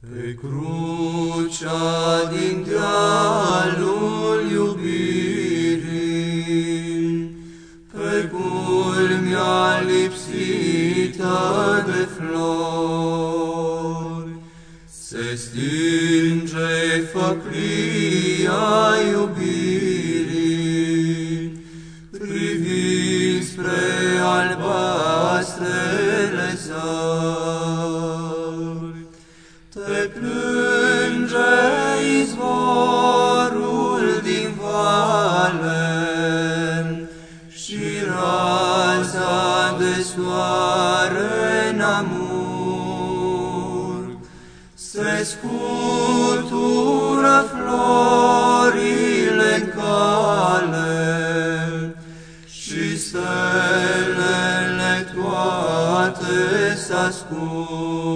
Pe crucea din dealul iubirii, Pe culmea lipsită de flori, Se stinge făclia iubirii, Privind spre albastrele sale, Te plânge izvorul din vale și raza de soare în amur. Se scutură florile în cale și stelele toate s-ascund.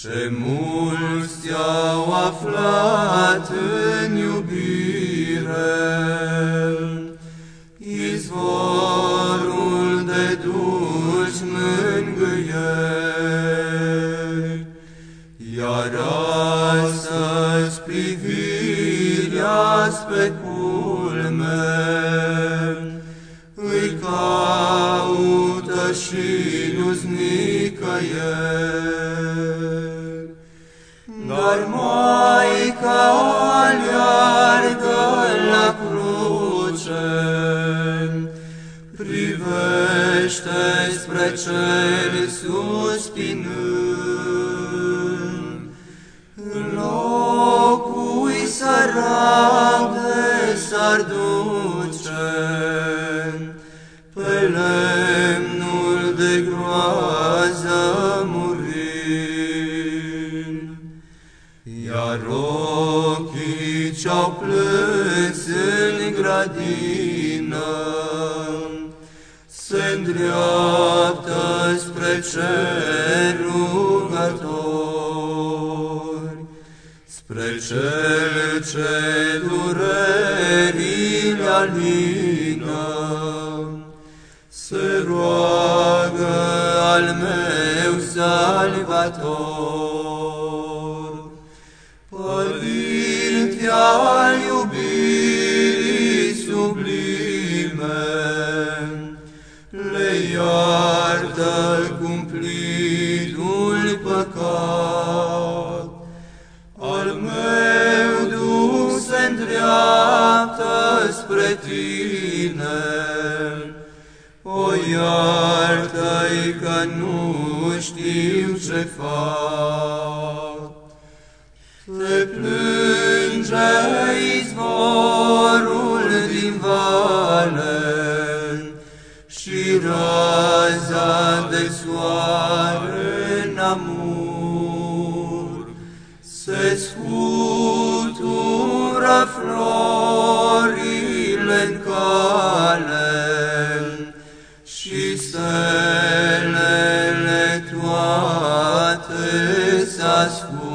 Ce mulți au aflat în iubire, izvorul de dulci mângâieri, iar astăzi privirea spre culme, îi caută și nu-s nicăieri. Dar Maica aleargă la cruce, privește spre cer suspinând, în locul sărac de s-ar Iar ochii ce-au plâns în gradină se îndreaptă spre cer rugători, spre cel ce durerile alină, se roagă al meu salvator. Al iubirii sublime, le iartă cumplitul păcat. Al meu Duh se îndreaptă spre tine, o iartă-i că nu știu ce fac. Te plânge izvorul din vale și raza de soare în amur. Se scutură florile în cale și stelele toate s-ascund.